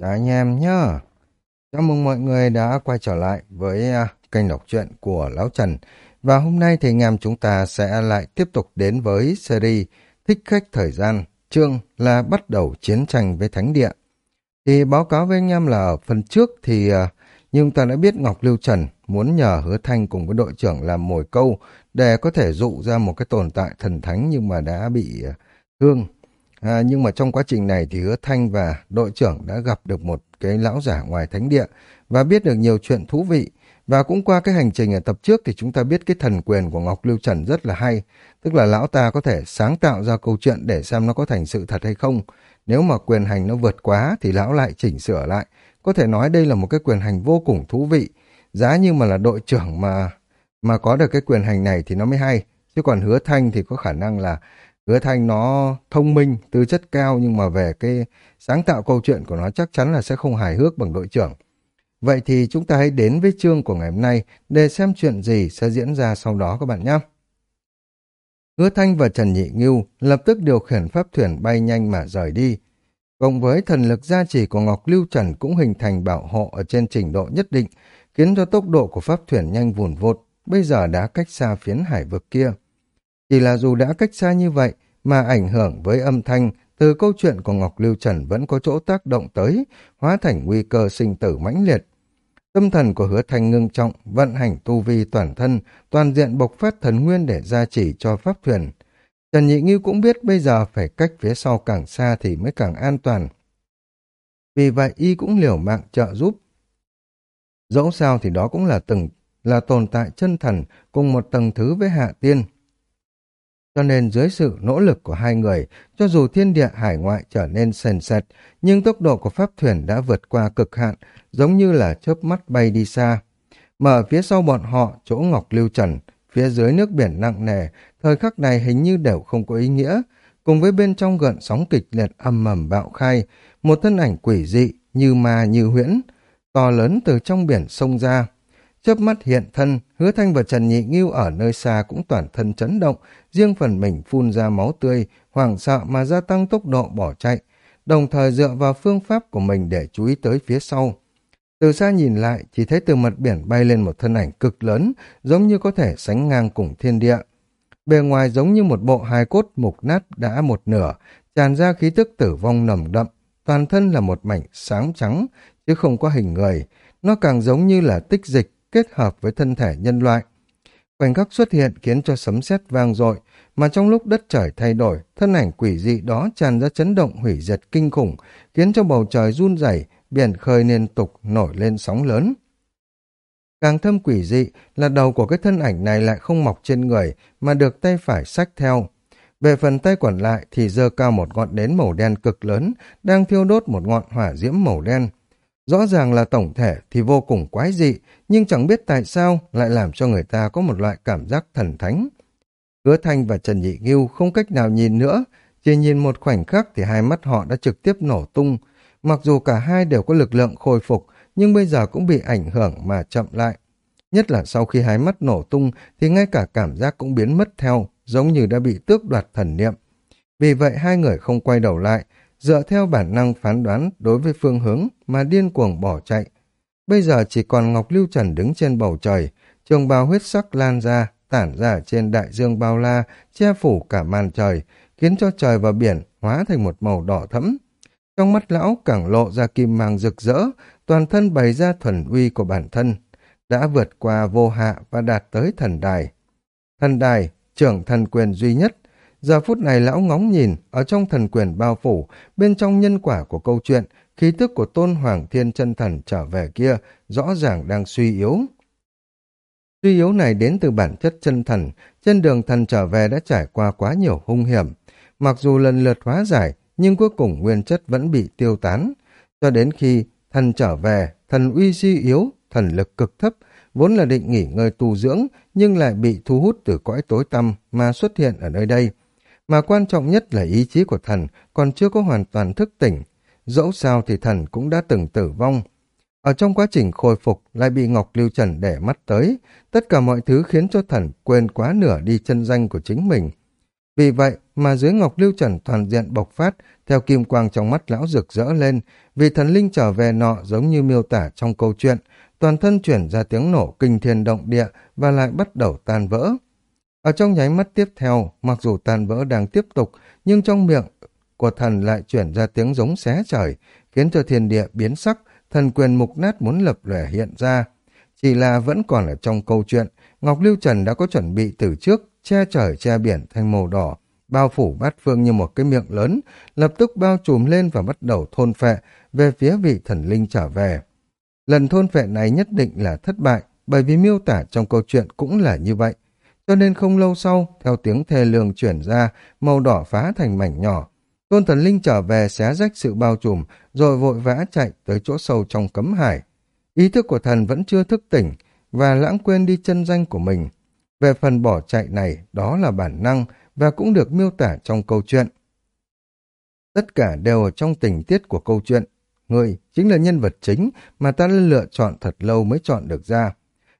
Chào anh em nhá. Chào mừng mọi người đã quay trở lại với à, kênh đọc truyện của Lão Trần. Và hôm nay thì anh em chúng ta sẽ lại tiếp tục đến với series Thích khách thời gian, chương là bắt đầu chiến tranh với Thánh Địa. Thì báo cáo với anh em là ở phần trước thì à, nhưng ta đã biết Ngọc Lưu Trần muốn nhờ Hứa Thanh cùng với đội trưởng làm mồi câu để có thể dụ ra một cái tồn tại thần thánh nhưng mà đã bị à, thương À, nhưng mà trong quá trình này thì Hứa Thanh và đội trưởng đã gặp được một cái lão giả ngoài thánh địa và biết được nhiều chuyện thú vị. Và cũng qua cái hành trình ở tập trước thì chúng ta biết cái thần quyền của Ngọc Lưu Trần rất là hay. Tức là lão ta có thể sáng tạo ra câu chuyện để xem nó có thành sự thật hay không. Nếu mà quyền hành nó vượt quá thì lão lại chỉnh sửa lại. Có thể nói đây là một cái quyền hành vô cùng thú vị. Giá như mà là đội trưởng mà mà có được cái quyền hành này thì nó mới hay. Chứ còn hứa thanh thì có khả năng là Hứa Thanh nó thông minh, tư chất cao nhưng mà về cái sáng tạo câu chuyện của nó chắc chắn là sẽ không hài hước bằng đội trưởng. Vậy thì chúng ta hãy đến với chương của ngày hôm nay để xem chuyện gì sẽ diễn ra sau đó các bạn nhé. Hứa Thanh và Trần Nhị Ngưu lập tức điều khiển pháp thuyền bay nhanh mà rời đi. Cộng với thần lực gia trì của Ngọc Lưu Trần cũng hình thành bảo hộ ở trên trình độ nhất định, khiến cho tốc độ của pháp thuyền nhanh vùn vụt, bây giờ đã cách xa phiến hải vực kia. Chỉ là dù đã cách xa như vậy, mà ảnh hưởng với âm thanh từ câu chuyện của Ngọc Lưu Trần vẫn có chỗ tác động tới, hóa thành nguy cơ sinh tử mãnh liệt. Tâm thần của hứa thanh ngưng trọng, vận hành tu vi toàn thân, toàn diện bộc phát thần nguyên để gia trì cho pháp thuyền. Trần Nhị Nghiêu cũng biết bây giờ phải cách phía sau càng xa thì mới càng an toàn. Vì vậy y cũng liều mạng trợ giúp. Dẫu sao thì đó cũng là từng là tồn tại chân thần cùng một tầng thứ với hạ tiên. Cho nên dưới sự nỗ lực của hai người, cho dù thiên địa hải ngoại trở nên sền sệt, nhưng tốc độ của pháp thuyền đã vượt qua cực hạn, giống như là chớp mắt bay đi xa. Mà ở phía sau bọn họ, chỗ Ngọc Lưu Trần, phía dưới nước biển nặng nề, thời khắc này hình như đều không có ý nghĩa. Cùng với bên trong gợn sóng kịch liệt âm mầm bạo khai, một thân ảnh quỷ dị, như ma như huyễn, to lớn từ trong biển sông ra, chớp mắt hiện thân, hứa thanh và Trần Nhị Nghiêu ở nơi xa cũng toàn thân chấn động, riêng phần mình phun ra máu tươi, hoảng sợ mà gia tăng tốc độ bỏ chạy, đồng thời dựa vào phương pháp của mình để chú ý tới phía sau. Từ xa nhìn lại, chỉ thấy từ mặt biển bay lên một thân ảnh cực lớn, giống như có thể sánh ngang cùng thiên địa. Bề ngoài giống như một bộ hài cốt mục nát đã một nửa, tràn ra khí tức tử vong nồng đậm, toàn thân là một mảnh sáng trắng, chứ không có hình người. Nó càng giống như là tích dịch kết hợp với thân thể nhân loại. Khoảnh khắc xuất hiện khiến cho sấm sét vang dội, mà trong lúc đất trời thay đổi, thân ảnh quỷ dị đó tràn ra chấn động hủy diệt kinh khủng, khiến cho bầu trời run rẩy, biển khơi liên tục nổi lên sóng lớn. Càng thâm quỷ dị là đầu của cái thân ảnh này lại không mọc trên người, mà được tay phải sách theo. Về phần tay còn lại thì giơ cao một ngọn nến màu đen cực lớn, đang thiêu đốt một ngọn hỏa diễm màu đen. Rõ ràng là tổng thể thì vô cùng quái dị, nhưng chẳng biết tại sao lại làm cho người ta có một loại cảm giác thần thánh. Hứa Thanh và Trần Nhị Nghiêu không cách nào nhìn nữa, chỉ nhìn một khoảnh khắc thì hai mắt họ đã trực tiếp nổ tung. Mặc dù cả hai đều có lực lượng khôi phục, nhưng bây giờ cũng bị ảnh hưởng mà chậm lại. Nhất là sau khi hai mắt nổ tung thì ngay cả cảm giác cũng biến mất theo, giống như đã bị tước đoạt thần niệm. Vì vậy hai người không quay đầu lại, dựa theo bản năng phán đoán đối với phương hướng mà điên cuồng bỏ chạy. Bây giờ chỉ còn Ngọc Lưu Trần đứng trên bầu trời, trường bào huyết sắc lan ra, tản ra trên đại dương bao la, che phủ cả màn trời, khiến cho trời và biển hóa thành một màu đỏ thẫm. Trong mắt lão càng lộ ra kim mang rực rỡ, toàn thân bày ra thuần uy của bản thân, đã vượt qua vô hạ và đạt tới thần đài. Thần đài, trưởng thần quyền duy nhất, Giờ phút này lão ngóng nhìn, ở trong thần quyền bao phủ, bên trong nhân quả của câu chuyện, khí tức của tôn hoàng thiên chân thần trở về kia, rõ ràng đang suy yếu. Suy yếu này đến từ bản chất chân thần, trên đường thần trở về đã trải qua quá nhiều hung hiểm. Mặc dù lần lượt hóa giải, nhưng cuối cùng nguyên chất vẫn bị tiêu tán. Cho đến khi thần trở về, thần uy suy yếu, thần lực cực thấp, vốn là định nghỉ ngơi tu dưỡng, nhưng lại bị thu hút từ cõi tối tăm mà xuất hiện ở nơi đây. Mà quan trọng nhất là ý chí của thần còn chưa có hoàn toàn thức tỉnh. Dẫu sao thì thần cũng đã từng tử vong. Ở trong quá trình khôi phục lại bị Ngọc Lưu Trần để mắt tới. Tất cả mọi thứ khiến cho thần quên quá nửa đi chân danh của chính mình. Vì vậy mà dưới ngọc lưu trần toàn diện bộc phát, theo kim quang trong mắt lão rực rỡ lên, vì thần linh trở về nọ giống như miêu tả trong câu chuyện, toàn thân chuyển ra tiếng nổ kinh thiên động địa và lại bắt đầu tan vỡ. Ở trong nháy mắt tiếp theo, mặc dù tàn vỡ đang tiếp tục, nhưng trong miệng của thần lại chuyển ra tiếng giống xé trời, khiến cho thiên địa biến sắc, thần quyền mục nát muốn lập lẻ hiện ra. Chỉ là vẫn còn ở trong câu chuyện, Ngọc Lưu Trần đã có chuẩn bị từ trước, che trời che biển thành màu đỏ, bao phủ bát phương như một cái miệng lớn, lập tức bao trùm lên và bắt đầu thôn phệ về phía vị thần linh trở về. Lần thôn phệ này nhất định là thất bại, bởi vì miêu tả trong câu chuyện cũng là như vậy. Cho nên không lâu sau, theo tiếng thề lường chuyển ra, màu đỏ phá thành mảnh nhỏ. Tôn thần linh trở về xé rách sự bao trùm, rồi vội vã chạy tới chỗ sâu trong cấm hải. Ý thức của thần vẫn chưa thức tỉnh, và lãng quên đi chân danh của mình. Về phần bỏ chạy này, đó là bản năng, và cũng được miêu tả trong câu chuyện. Tất cả đều ở trong tình tiết của câu chuyện. Người chính là nhân vật chính mà ta đã lựa chọn thật lâu mới chọn được ra.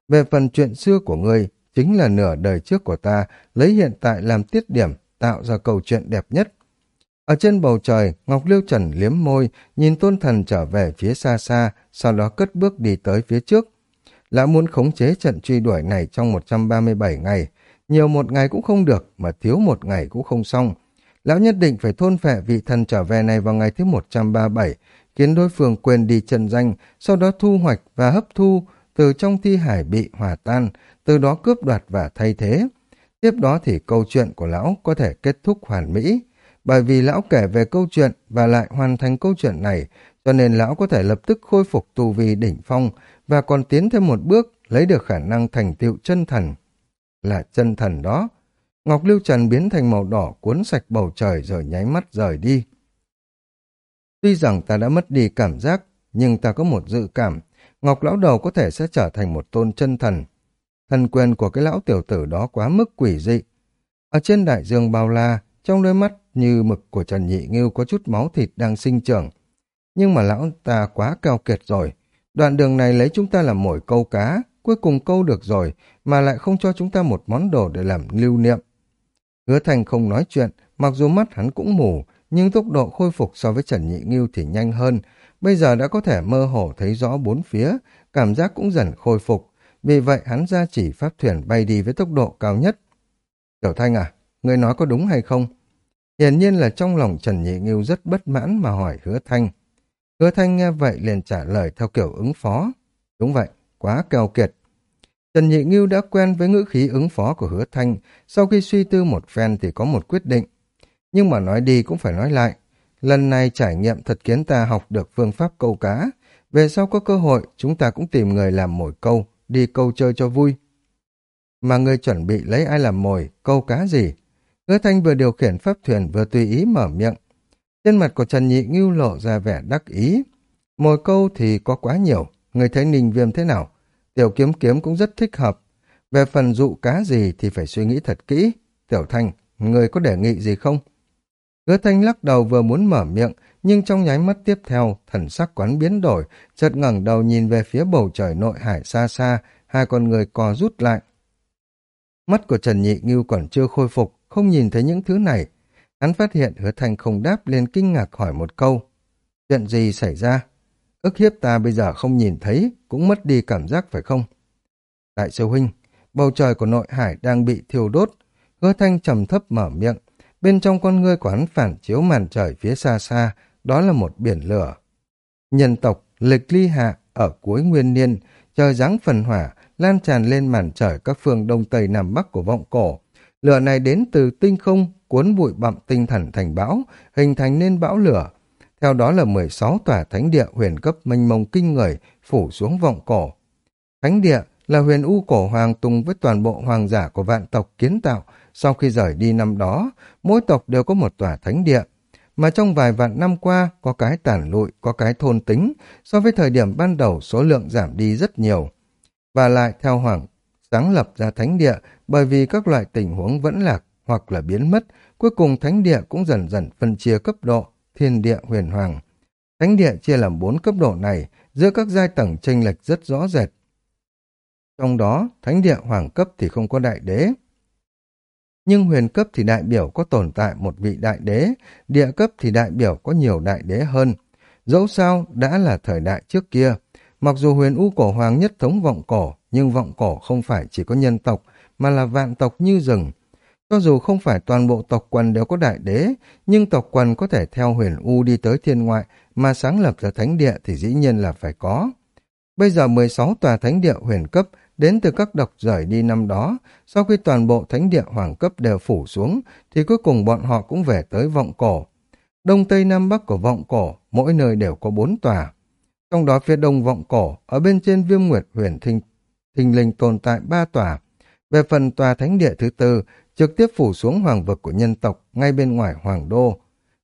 Về phần chuyện xưa của ngươi, chính là nửa đời trước của ta, lấy hiện tại làm tiết điểm, tạo ra câu chuyện đẹp nhất. Ở trên bầu trời, Ngọc Liêu Trần liếm môi, nhìn tôn thần trở về phía xa xa, sau đó cất bước đi tới phía trước. Lão muốn khống chế trận truy đuổi này trong 137 ngày, nhiều một ngày cũng không được, mà thiếu một ngày cũng không xong. Lão nhất định phải thôn phệ vị thần trở về này vào ngày thứ 137, khiến đối phương quên đi trần danh, sau đó thu hoạch và hấp thu từ trong thi hải bị hòa tan, từ đó cướp đoạt và thay thế. Tiếp đó thì câu chuyện của lão có thể kết thúc hoàn mỹ, bởi vì lão kể về câu chuyện và lại hoàn thành câu chuyện này, cho nên lão có thể lập tức khôi phục tu vi đỉnh phong và còn tiến thêm một bước lấy được khả năng thành tựu chân thần. Là chân thần đó. Ngọc Lưu Trần biến thành màu đỏ cuốn sạch bầu trời rồi nháy mắt rời đi. Tuy rằng ta đã mất đi cảm giác, nhưng ta có một dự cảm, Ngọc Lão Đầu có thể sẽ trở thành một tôn chân thần. Thần quyền của cái lão tiểu tử đó quá mức quỷ dị. Ở trên đại dương bao la, trong đôi mắt như mực của Trần Nhị Ngưu có chút máu thịt đang sinh trưởng. Nhưng mà lão ta quá cao kiệt rồi. Đoạn đường này lấy chúng ta làm mồi câu cá, cuối cùng câu được rồi, mà lại không cho chúng ta một món đồ để làm lưu niệm. Hứa Thành không nói chuyện, mặc dù mắt hắn cũng mù, nhưng tốc độ khôi phục so với Trần Nhị Ngưu thì nhanh hơn. Bây giờ đã có thể mơ hồ thấy rõ bốn phía, cảm giác cũng dần khôi phục. Vì vậy hắn ra chỉ pháp thuyền bay đi với tốc độ cao nhất. Tiểu Thanh à, người nói có đúng hay không? Hiển nhiên là trong lòng Trần Nhị Ngưu rất bất mãn mà hỏi Hứa Thanh. Hứa Thanh nghe vậy liền trả lời theo kiểu ứng phó. Đúng vậy, quá keo kiệt. Trần Nhị Ngưu đã quen với ngữ khí ứng phó của Hứa Thanh, sau khi suy tư một phen thì có một quyết định. Nhưng mà nói đi cũng phải nói lại, lần này trải nghiệm thật khiến ta học được phương pháp câu cá. Về sau có cơ hội, chúng ta cũng tìm người làm mồi câu, đi câu chơi cho vui. Mà người chuẩn bị lấy ai làm mồi, câu cá gì? Hứa Thanh vừa điều khiển pháp thuyền vừa tùy ý mở miệng. Trên mặt của Trần Nhị Ngưu lộ ra vẻ đắc ý. Mồi câu thì có quá nhiều, người thấy ninh viêm thế nào? Tiểu kiếm kiếm cũng rất thích hợp. Về phần dụ cá gì thì phải suy nghĩ thật kỹ. Tiểu Thanh, người có đề nghị gì không? Hứa Thanh lắc đầu vừa muốn mở miệng, nhưng trong nháy mắt tiếp theo, thần sắc quán biến đổi, chợt ngẩng đầu nhìn về phía bầu trời nội hải xa xa, hai con người co rút lại. Mắt của Trần Nhị Ngưu còn chưa khôi phục, không nhìn thấy những thứ này. Hắn phát hiện hứa thanh không đáp liền kinh ngạc hỏi một câu. Chuyện gì xảy ra? ức hiếp ta bây giờ không nhìn thấy, cũng mất đi cảm giác phải không? Đại sư huynh, bầu trời của nội hải đang bị thiêu đốt. Hứa thanh trầm thấp mở miệng. Bên trong con ngươi của hắn phản chiếu màn trời phía xa xa, đó là một biển lửa. Nhân tộc, lịch ly hạ, ở cuối nguyên niên, trời giáng phần hỏa, lan tràn lên màn trời các phương đông tây nam bắc của vọng cổ. Lửa này đến từ tinh không, cuốn bụi bặm tinh thần thành bão, hình thành nên bão lửa, theo đó là 16 tòa thánh địa huyền cấp mênh mông kinh người phủ xuống vọng cổ. Thánh địa là huyền u cổ hoàng tùng với toàn bộ hoàng giả của vạn tộc kiến tạo. Sau khi rời đi năm đó, mỗi tộc đều có một tòa thánh địa. Mà trong vài vạn năm qua, có cái tản lụi, có cái thôn tính, so với thời điểm ban đầu số lượng giảm đi rất nhiều. Và lại theo hoàng sáng lập ra thánh địa bởi vì các loại tình huống vẫn lạc hoặc là biến mất, cuối cùng thánh địa cũng dần dần phân chia cấp độ, thiên địa huyền hoàng. Thánh địa chia làm bốn cấp độ này, giữa các giai tầng chênh lệch rất rõ rệt. Trong đó, thánh địa hoàng cấp thì không có đại đế. Nhưng huyền cấp thì đại biểu có tồn tại một vị đại đế, địa cấp thì đại biểu có nhiều đại đế hơn. Dẫu sao đã là thời đại trước kia, mặc dù huyền u cổ hoàng nhất thống vọng cổ, nhưng vọng cổ không phải chỉ có nhân tộc, mà là vạn tộc như rừng. Cho dù không phải toàn bộ tộc quần đều có đại đế, nhưng tộc quần có thể theo huyền U đi tới thiên ngoại mà sáng lập ra thánh địa thì dĩ nhiên là phải có. Bây giờ 16 tòa thánh địa huyền cấp đến từ các độc rời đi năm đó, sau khi toàn bộ thánh địa hoàng cấp đều phủ xuống, thì cuối cùng bọn họ cũng về tới vọng cổ. Đông Tây Nam Bắc của vọng cổ, mỗi nơi đều có bốn tòa. Trong đó phía đông vọng cổ, ở bên trên viêm nguyệt huyền thinh, thinh linh tồn tại ba tòa. Về phần tòa thánh địa thứ tư, trực tiếp phủ xuống hoàng vực của nhân tộc ngay bên ngoài hoàng đô.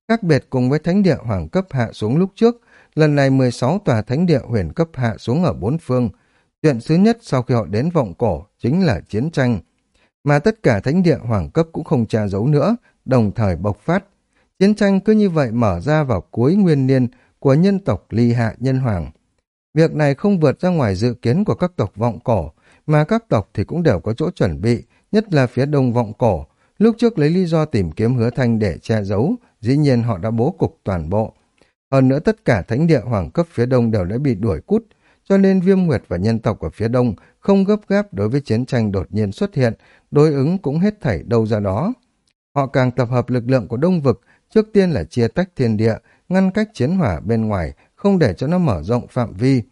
Khác biệt cùng với thánh địa hoàng cấp hạ xuống lúc trước, lần này 16 tòa thánh địa huyền cấp hạ xuống ở bốn phương. Chuyện thứ nhất sau khi họ đến vọng cổ chính là chiến tranh. Mà tất cả thánh địa hoàng cấp cũng không tra giấu nữa, đồng thời bộc phát. Chiến tranh cứ như vậy mở ra vào cuối nguyên niên của nhân tộc ly hạ nhân hoàng. Việc này không vượt ra ngoài dự kiến của các tộc vọng cổ, mà các tộc thì cũng đều có chỗ chuẩn bị, nhất là phía đông vọng cổ. Lúc trước lấy lý do tìm kiếm hứa thanh để che giấu, dĩ nhiên họ đã bố cục toàn bộ. Hơn nữa tất cả thánh địa hoàng cấp phía đông đều đã bị đuổi cút, cho nên viêm nguyệt và nhân tộc ở phía đông không gấp gáp đối với chiến tranh đột nhiên xuất hiện, đối ứng cũng hết thảy đâu ra đó. Họ càng tập hợp lực lượng của đông vực, trước tiên là chia tách thiên địa, ngăn cách chiến hỏa bên ngoài, không để cho nó mở rộng phạm vi,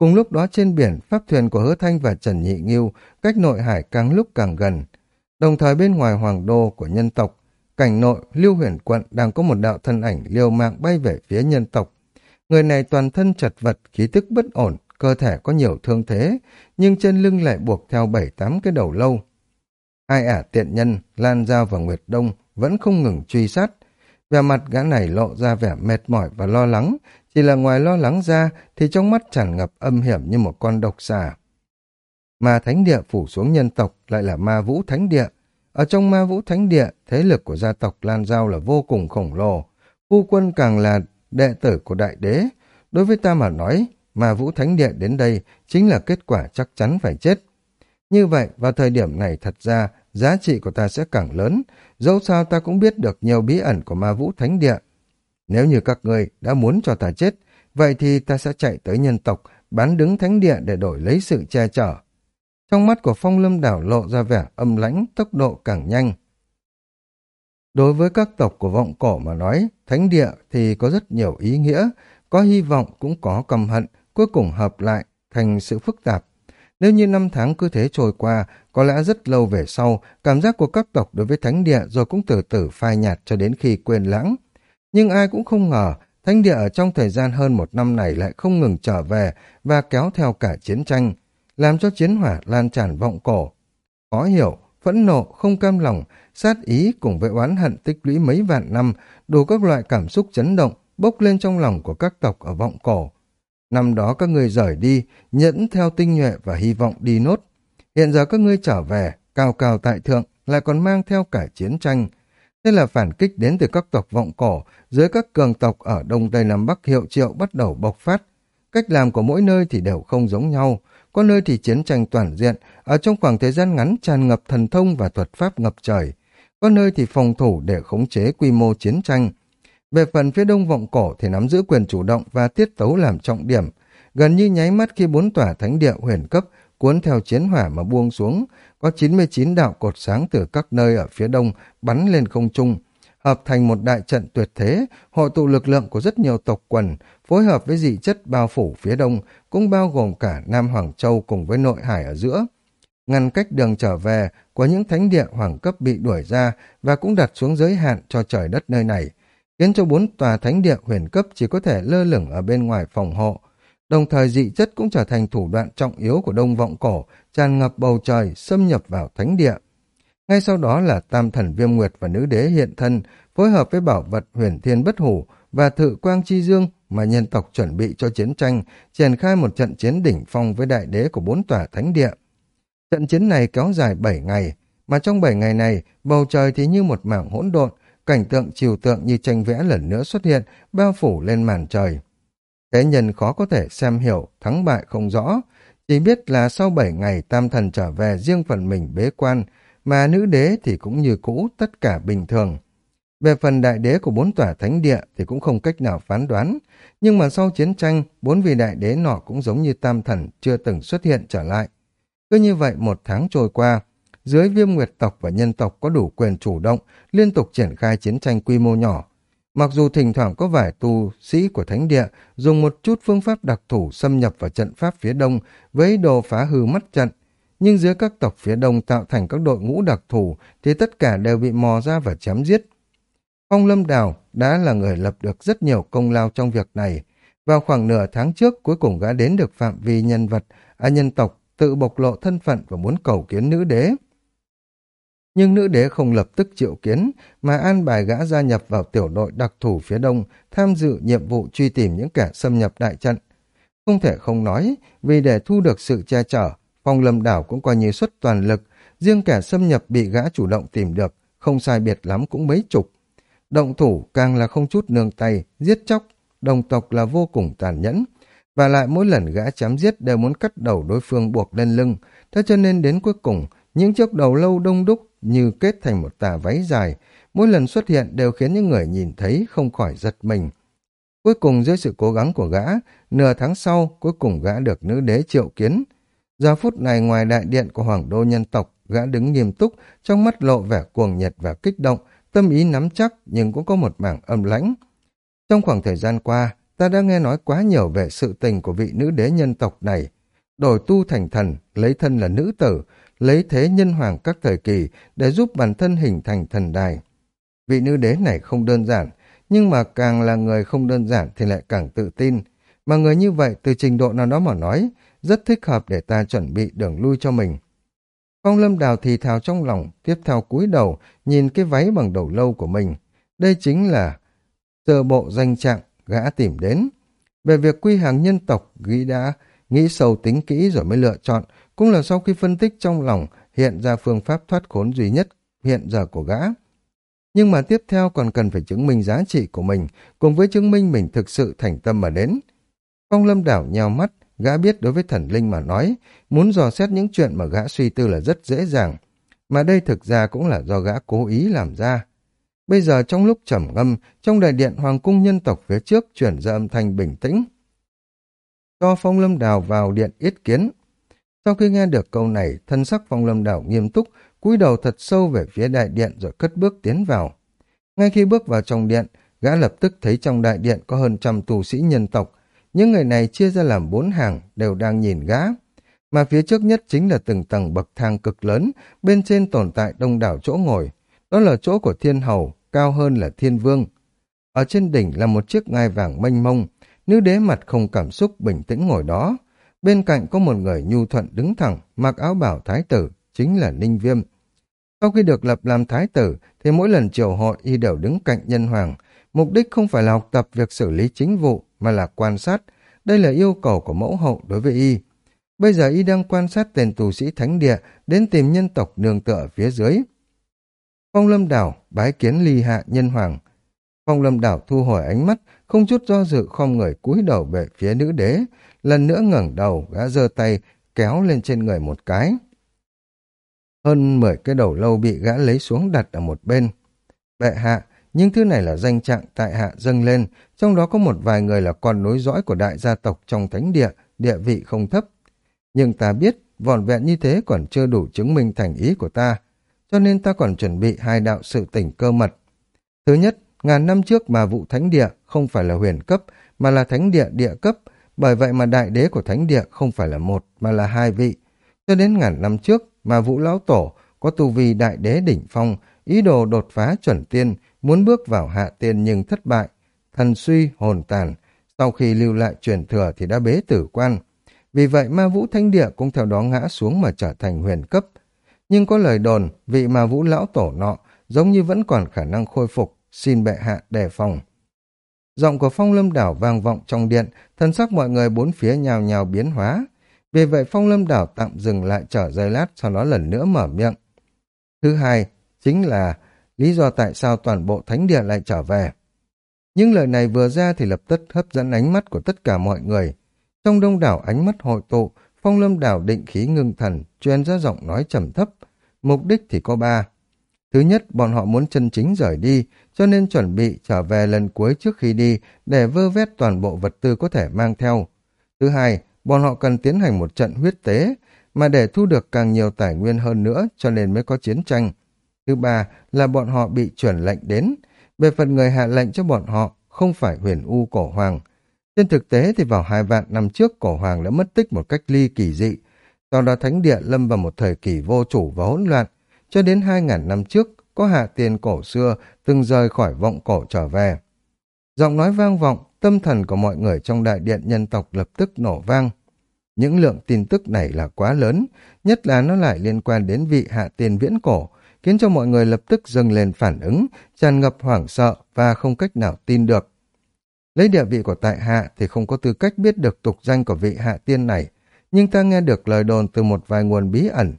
Cùng lúc đó trên biển, pháp thuyền của Hứa Thanh và Trần Nhị Nghiêu cách nội hải càng lúc càng gần. Đồng thời bên ngoài hoàng đô của nhân tộc, cảnh nội Lưu Huyền Quận đang có một đạo thân ảnh liều mạng bay về phía nhân tộc. Người này toàn thân chật vật, khí tức bất ổn, cơ thể có nhiều thương thế, nhưng trên lưng lại buộc theo bảy tám cái đầu lâu. Hai ả tiện nhân, Lan Giao và Nguyệt Đông vẫn không ngừng truy sát. Vẻ mặt gã này lộ ra vẻ mệt mỏi và lo lắng, chỉ là ngoài lo lắng ra thì trong mắt tràn ngập âm hiểm như một con độc xà. Mà thánh địa phủ xuống nhân tộc lại là ma vũ thánh địa. Ở trong ma vũ thánh địa, thế lực của gia tộc Lan Giao là vô cùng khổng lồ. Phu quân càng là đệ tử của đại đế. Đối với ta mà nói, ma vũ thánh địa đến đây chính là kết quả chắc chắn phải chết. Như vậy, vào thời điểm này thật ra, giá trị của ta sẽ càng lớn. Dẫu sao ta cũng biết được nhiều bí ẩn của ma vũ thánh địa. Nếu như các người đã muốn cho ta chết, vậy thì ta sẽ chạy tới nhân tộc, bán đứng thánh địa để đổi lấy sự che chở. Trong mắt của phong lâm đảo lộ ra vẻ âm lãnh, tốc độ càng nhanh. Đối với các tộc của vọng cổ mà nói, thánh địa thì có rất nhiều ý nghĩa, có hy vọng cũng có căm hận, cuối cùng hợp lại thành sự phức tạp. Nếu như năm tháng cứ thế trôi qua, có lẽ rất lâu về sau, cảm giác của các tộc đối với thánh địa rồi cũng từ từ phai nhạt cho đến khi quên lãng. Nhưng ai cũng không ngờ, thánh địa ở trong thời gian hơn một năm này lại không ngừng trở về và kéo theo cả chiến tranh, làm cho chiến hỏa lan tràn vọng cổ. Khó hiểu, phẫn nộ, không cam lòng, sát ý cùng với oán hận tích lũy mấy vạn năm, đủ các loại cảm xúc chấn động, bốc lên trong lòng của các tộc ở vọng cổ. Năm đó các ngươi rời đi, nhẫn theo tinh nhuệ và hy vọng đi nốt. Hiện giờ các ngươi trở về, cao cao tại thượng, lại còn mang theo cả chiến tranh, Thế là phản kích đến từ các tộc vọng cổ, dưới các cường tộc ở Đông Tây Nam Bắc hiệu triệu bắt đầu bộc phát. Cách làm của mỗi nơi thì đều không giống nhau, có nơi thì chiến tranh toàn diện, ở trong khoảng thời gian ngắn tràn ngập thần thông và thuật pháp ngập trời. Có nơi thì phòng thủ để khống chế quy mô chiến tranh. Về phần phía đông vọng cổ thì nắm giữ quyền chủ động và tiết tấu làm trọng điểm. Gần như nháy mắt khi bốn tòa thánh địa huyền cấp cuốn theo chiến hỏa mà buông xuống, có 99 đạo cột sáng từ các nơi ở phía đông bắn lên không trung, hợp thành một đại trận tuyệt thế, hội tụ lực lượng của rất nhiều tộc quần, phối hợp với dị chất bao phủ phía đông, cũng bao gồm cả Nam Hoàng Châu cùng với nội hải ở giữa. Ngăn cách đường trở về của những thánh địa hoàng cấp bị đuổi ra và cũng đặt xuống giới hạn cho trời đất nơi này, khiến cho bốn tòa thánh địa huyền cấp chỉ có thể lơ lửng ở bên ngoài phòng hộ, Đồng thời dị chất cũng trở thành thủ đoạn trọng yếu của đông vọng cổ, tràn ngập bầu trời, xâm nhập vào thánh địa. Ngay sau đó là tam thần viêm nguyệt và nữ đế hiện thân, phối hợp với bảo vật huyền thiên bất hủ và thự quang chi dương mà nhân tộc chuẩn bị cho chiến tranh, triển khai một trận chiến đỉnh phong với đại đế của bốn tòa thánh địa. Trận chiến này kéo dài 7 ngày, mà trong 7 ngày này, bầu trời thì như một mảng hỗn độn, cảnh tượng chiều tượng như tranh vẽ lần nữa xuất hiện, bao phủ lên màn trời. Thế nhân khó có thể xem hiểu, thắng bại không rõ, chỉ biết là sau bảy ngày tam thần trở về riêng phần mình bế quan, mà nữ đế thì cũng như cũ, tất cả bình thường. Về phần đại đế của bốn tòa thánh địa thì cũng không cách nào phán đoán, nhưng mà sau chiến tranh, bốn vị đại đế nọ cũng giống như tam thần chưa từng xuất hiện trở lại. Cứ như vậy một tháng trôi qua, dưới viêm nguyệt tộc và nhân tộc có đủ quyền chủ động, liên tục triển khai chiến tranh quy mô nhỏ. Mặc dù thỉnh thoảng có vài tu sĩ của thánh địa dùng một chút phương pháp đặc thủ xâm nhập vào trận pháp phía đông với đồ phá hư mắt trận, nhưng dưới các tộc phía đông tạo thành các đội ngũ đặc thủ thì tất cả đều bị mò ra và chém giết. Phong Lâm Đào đã là người lập được rất nhiều công lao trong việc này. Vào khoảng nửa tháng trước, cuối cùng gã đến được phạm vi nhân vật, à nhân tộc, tự bộc lộ thân phận và muốn cầu kiến nữ đế. Nhưng nữ đế không lập tức triệu kiến, mà an bài gã gia nhập vào tiểu đội đặc thủ phía đông, tham dự nhiệm vụ truy tìm những kẻ xâm nhập đại trận. Không thể không nói, vì để thu được sự che chở, Phong Lâm Đảo cũng coi như xuất toàn lực, riêng kẻ xâm nhập bị gã chủ động tìm được, không sai biệt lắm cũng mấy chục. Động thủ càng là không chút nương tay, giết chóc, đồng tộc là vô cùng tàn nhẫn. Và lại mỗi lần gã chém giết đều muốn cắt đầu đối phương buộc lên lưng, thế cho nên đến cuối cùng, những chiếc đầu lâu đông đúc như kết thành một tà váy dài, mỗi lần xuất hiện đều khiến những người nhìn thấy không khỏi giật mình. Cuối cùng dưới sự cố gắng của gã, nửa tháng sau cuối cùng gã được nữ đế triệu kiến. Giờ phút này ngoài đại điện của hoàng đô nhân tộc, gã đứng nghiêm túc, trong mắt lộ vẻ cuồng nhiệt và kích động, tâm ý nắm chắc nhưng cũng có một mảng âm lãnh. Trong khoảng thời gian qua, ta đã nghe nói quá nhiều về sự tình của vị nữ đế nhân tộc này. Đổi tu thành thần, lấy thân là nữ tử, lấy thế nhân hoàng các thời kỳ để giúp bản thân hình thành thần đài. Vị nữ đế này không đơn giản, nhưng mà càng là người không đơn giản thì lại càng tự tin. Mà người như vậy từ trình độ nào đó mà nói, rất thích hợp để ta chuẩn bị đường lui cho mình. Phong lâm đào thì thào trong lòng, tiếp theo cúi đầu, nhìn cái váy bằng đầu lâu của mình. Đây chính là sơ bộ danh trạng gã tìm đến. Về việc quy hàng nhân tộc, ghi đã nghĩ sâu tính kỹ rồi mới lựa chọn, cũng là sau khi phân tích trong lòng hiện ra phương pháp thoát khốn duy nhất hiện giờ của gã. Nhưng mà tiếp theo còn cần phải chứng minh giá trị của mình, cùng với chứng minh mình thực sự thành tâm mà đến. Phong lâm đảo nhào mắt, Gã biết đối với thần linh mà nói, muốn dò xét những chuyện mà gã suy tư là rất dễ dàng, mà đây thực ra cũng là do gã cố ý làm ra. Bây giờ trong lúc trầm ngâm, trong đại điện hoàng cung nhân tộc phía trước chuyển ra âm thanh bình tĩnh. Cho phong lâm đào vào điện yết kiến. Sau khi nghe được câu này, thân sắc phong lâm đào nghiêm túc, cúi đầu thật sâu về phía đại điện rồi cất bước tiến vào. Ngay khi bước vào trong điện, gã lập tức thấy trong đại điện có hơn trăm tù sĩ nhân tộc, những người này chia ra làm bốn hàng, đều đang nhìn gã. Mà phía trước nhất chính là từng tầng bậc thang cực lớn, bên trên tồn tại đông đảo chỗ ngồi. Đó là chỗ của thiên hầu, cao hơn là thiên vương. Ở trên đỉnh là một chiếc ngai vàng mênh mông, nữ đế mặt không cảm xúc bình tĩnh ngồi đó. Bên cạnh có một người nhu thuận đứng thẳng, mặc áo bảo thái tử, chính là Ninh Viêm. Sau khi được lập làm thái tử, thì mỗi lần triều hội y đều đứng cạnh nhân hoàng, Mục đích không phải là học tập việc xử lý chính vụ, mà là quan sát. Đây là yêu cầu của mẫu hậu đối với y. Bây giờ y đang quan sát tên tù sĩ thánh địa đến tìm nhân tộc nương tựa phía dưới. Phong lâm đảo bái kiến ly hạ nhân hoàng. Phong lâm đảo thu hồi ánh mắt, không chút do dự không người cúi đầu về phía nữ đế. Lần nữa ngẩng đầu, gã giơ tay, kéo lên trên người một cái. Hơn mười cái đầu lâu bị gã lấy xuống đặt ở một bên. Bệ hạ, những thứ này là danh trạng tại hạ dâng lên, trong đó có một vài người là con nối dõi của đại gia tộc trong thánh địa, địa vị không thấp. Nhưng ta biết, vòn vẹn như thế còn chưa đủ chứng minh thành ý của ta, cho nên ta còn chuẩn bị hai đạo sự tỉnh cơ mật. Thứ nhất, ngàn năm trước mà vụ thánh địa không phải là huyền cấp, mà là thánh địa địa cấp, bởi vậy mà đại đế của thánh địa không phải là một, mà là hai vị. Cho đến ngàn năm trước, mà vũ lão tổ có tu vi đại đế đỉnh phong, ý đồ đột phá chuẩn tiên, muốn bước vào hạ tiên nhưng thất bại, thần suy, hồn tàn, sau khi lưu lại truyền thừa thì đã bế tử quan. Vì vậy ma vũ thánh địa cũng theo đó ngã xuống mà trở thành huyền cấp. Nhưng có lời đồn, vị mà vũ lão tổ nọ giống như vẫn còn khả năng khôi phục, xin bệ hạ đề phòng. Giọng của phong lâm đảo vang vọng trong điện, thân sắc mọi người bốn phía nhào nhào biến hóa. Vì vậy phong lâm đảo tạm dừng lại trở giây lát, sau đó lần nữa mở miệng. Thứ hai, chính là lý do tại sao toàn bộ thánh địa lại trở về. Những lời này vừa ra thì lập tức hấp dẫn ánh mắt của tất cả mọi người. Trong đông đảo ánh mắt hội tụ, phong lâm đảo định khí ngưng thần, truyền ra giọng nói trầm thấp. Mục đích thì có ba. Thứ nhất, bọn họ muốn chân chính rời đi, cho nên chuẩn bị trở về lần cuối trước khi đi để vơ vét toàn bộ vật tư có thể mang theo. Thứ hai, bọn họ cần tiến hành một trận huyết tế, mà để thu được càng nhiều tài nguyên hơn nữa cho nên mới có chiến tranh. Thứ ba là bọn họ bị chuyển lệnh đến. Về phần người hạ lệnh cho bọn họ không phải huyền u cổ hoàng. Trên thực tế thì vào hai vạn năm trước cổ hoàng đã mất tích một cách ly kỳ dị. Sau đó thánh địa lâm vào một thời kỳ vô chủ và hỗn loạn. Cho đến hai ngàn năm trước có hạ tiền cổ xưa từng rời khỏi vọng cổ trở về. Giọng nói vang vọng, tâm thần của mọi người trong đại điện nhân tộc lập tức nổ vang. Những lượng tin tức này là quá lớn, nhất là nó lại liên quan đến vị hạ tiền viễn cổ, khiến cho mọi người lập tức dâng lên phản ứng, tràn ngập hoảng sợ và không cách nào tin được. Lấy địa vị của tại hạ thì không có tư cách biết được tục danh của vị hạ tiên này, nhưng ta nghe được lời đồn từ một vài nguồn bí ẩn.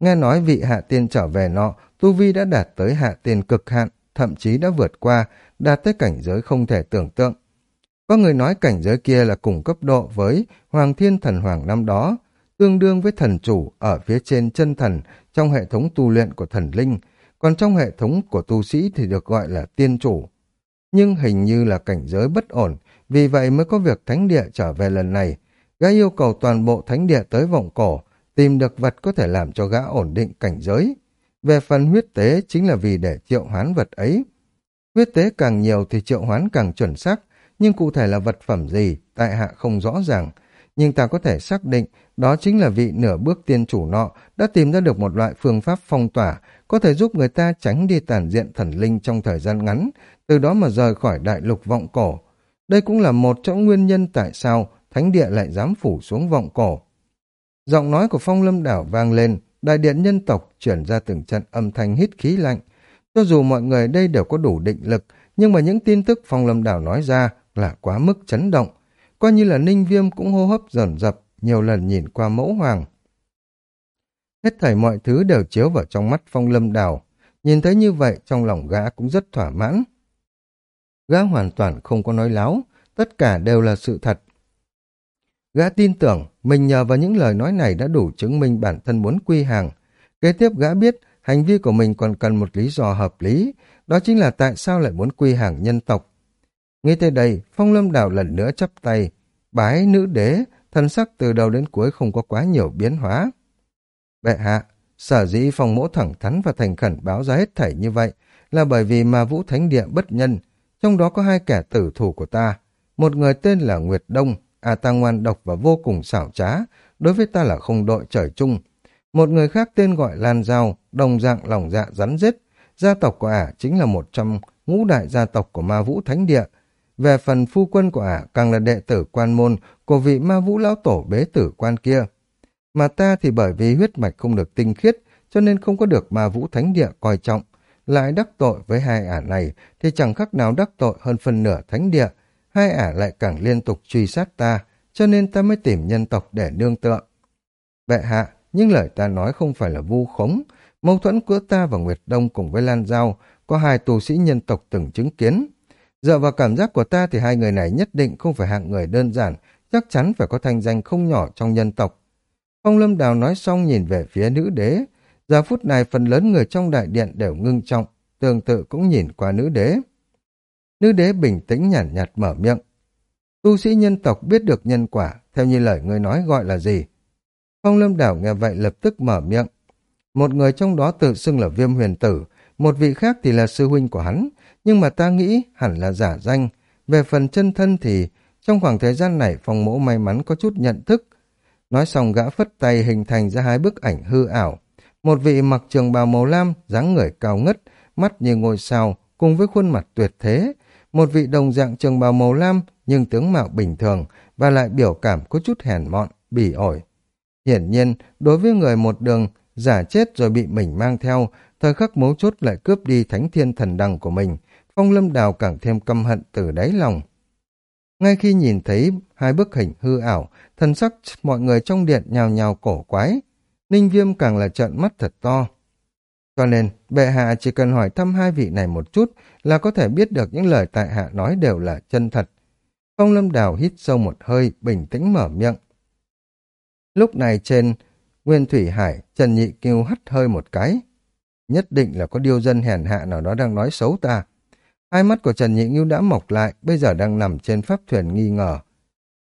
Nghe nói vị hạ tiên trở về nọ, tu vi đã đạt tới hạ tiên cực hạn, thậm chí đã vượt qua, đạt tới cảnh giới không thể tưởng tượng. Có người nói cảnh giới kia là cùng cấp độ với Hoàng Thiên Thần Hoàng năm đó, tương đương với thần chủ ở phía trên chân thần trong hệ thống tu luyện của thần linh, còn trong hệ thống của tu sĩ thì được gọi là tiên chủ. Nhưng hình như là cảnh giới bất ổn, vì vậy mới có việc thánh địa trở về lần này. Gã yêu cầu toàn bộ thánh địa tới vọng cổ, tìm được vật có thể làm cho gã ổn định cảnh giới. Về phần huyết tế chính là vì để triệu hoán vật ấy. Huyết tế càng nhiều thì triệu hoán càng chuẩn xác, nhưng cụ thể là vật phẩm gì, tại hạ không rõ ràng. Nhưng ta có thể xác định đó chính là vị nửa bước tiên chủ nọ đã tìm ra được một loại phương pháp phong tỏa có thể giúp người ta tránh đi tàn diện thần linh trong thời gian ngắn, từ đó mà rời khỏi đại lục vọng cổ. Đây cũng là một trong nguyên nhân tại sao thánh địa lại dám phủ xuống vọng cổ. Giọng nói của phong lâm đảo vang lên, đại điện nhân tộc chuyển ra từng trận âm thanh hít khí lạnh. Cho dù mọi người đây đều có đủ định lực, nhưng mà những tin tức phong lâm đảo nói ra là quá mức chấn động. Coi như là ninh viêm cũng hô hấp dần dập, nhiều lần nhìn qua mẫu hoàng. Hết thảy mọi thứ đều chiếu vào trong mắt phong lâm đào Nhìn thấy như vậy trong lòng gã cũng rất thỏa mãn. Gã hoàn toàn không có nói láo, tất cả đều là sự thật. Gã tin tưởng mình nhờ vào những lời nói này đã đủ chứng minh bản thân muốn quy hàng. Kế tiếp gã biết hành vi của mình còn cần một lý do hợp lý, đó chính là tại sao lại muốn quy hàng nhân tộc. Ngay tới đây, Phong Lâm đào lần nữa chắp tay, bái nữ đế, thân sắc từ đầu đến cuối không có quá nhiều biến hóa. Bệ hạ, sở dĩ phòng mỗ thẳng thắn và thành khẩn báo ra hết thảy như vậy là bởi vì mà vũ thánh địa bất nhân, trong đó có hai kẻ tử thủ của ta. Một người tên là Nguyệt Đông, à ta ngoan độc và vô cùng xảo trá, đối với ta là không đội trời chung. Một người khác tên gọi Lan Giao, đồng dạng lòng dạ rắn rết. Gia tộc của ả chính là một trong ngũ đại gia tộc của ma vũ thánh địa. Về phần phu quân của ả càng là đệ tử quan môn của vị ma vũ lão tổ bế tử quan kia. Mà ta thì bởi vì huyết mạch không được tinh khiết, cho nên không có được ma vũ thánh địa coi trọng. Lại đắc tội với hai ả này thì chẳng khác nào đắc tội hơn phần nửa thánh địa. Hai ả lại càng liên tục truy sát ta, cho nên ta mới tìm nhân tộc để nương tựa. Bệ hạ, nhưng lời ta nói không phải là vu khống. Mâu thuẫn của ta và Nguyệt Đông cùng với Lan Giao có hai tù sĩ nhân tộc từng chứng kiến. Dựa vào cảm giác của ta thì hai người này nhất định không phải hạng người đơn giản, chắc chắn phải có thanh danh không nhỏ trong nhân tộc. Phong Lâm Đào nói xong nhìn về phía nữ đế. Giờ phút này phần lớn người trong đại điện đều ngưng trọng, tương tự cũng nhìn qua nữ đế. Nữ đế bình tĩnh nhàn nhạt, nhạt mở miệng. Tu sĩ nhân tộc biết được nhân quả, theo như lời người nói gọi là gì? Phong Lâm Đảo nghe vậy lập tức mở miệng. Một người trong đó tự xưng là viêm huyền tử, một vị khác thì là sư huynh của hắn, nhưng mà ta nghĩ hẳn là giả danh. Về phần chân thân thì trong khoảng thời gian này phòng mẫu may mắn có chút nhận thức. Nói xong gã phất tay hình thành ra hai bức ảnh hư ảo. Một vị mặc trường bào màu lam, dáng người cao ngất, mắt như ngôi sao, cùng với khuôn mặt tuyệt thế. Một vị đồng dạng trường bào màu lam nhưng tướng mạo bình thường và lại biểu cảm có chút hèn mọn, bỉ ổi. Hiển nhiên, đối với người một đường giả chết rồi bị mình mang theo, thời khắc mấu chốt lại cướp đi thánh thiên thần đằng của mình, phong lâm đào càng thêm căm hận từ đáy lòng. Ngay khi nhìn thấy hai bức hình hư ảo, thần sắc mọi người trong điện nhào nhào cổ quái, ninh viêm càng là trợn mắt thật to. Cho nên, bệ hạ chỉ cần hỏi thăm hai vị này một chút là có thể biết được những lời tại hạ nói đều là chân thật. Phong lâm đào hít sâu một hơi, bình tĩnh mở miệng. Lúc này trên Nguyên Thủy Hải, Trần Nhị Kiêu hắt hơi một cái. Nhất định là có điêu dân hèn hạ nào đó đang nói xấu ta. Hai mắt của Trần Nhị Ngưu đã mọc lại, bây giờ đang nằm trên pháp thuyền nghi ngờ.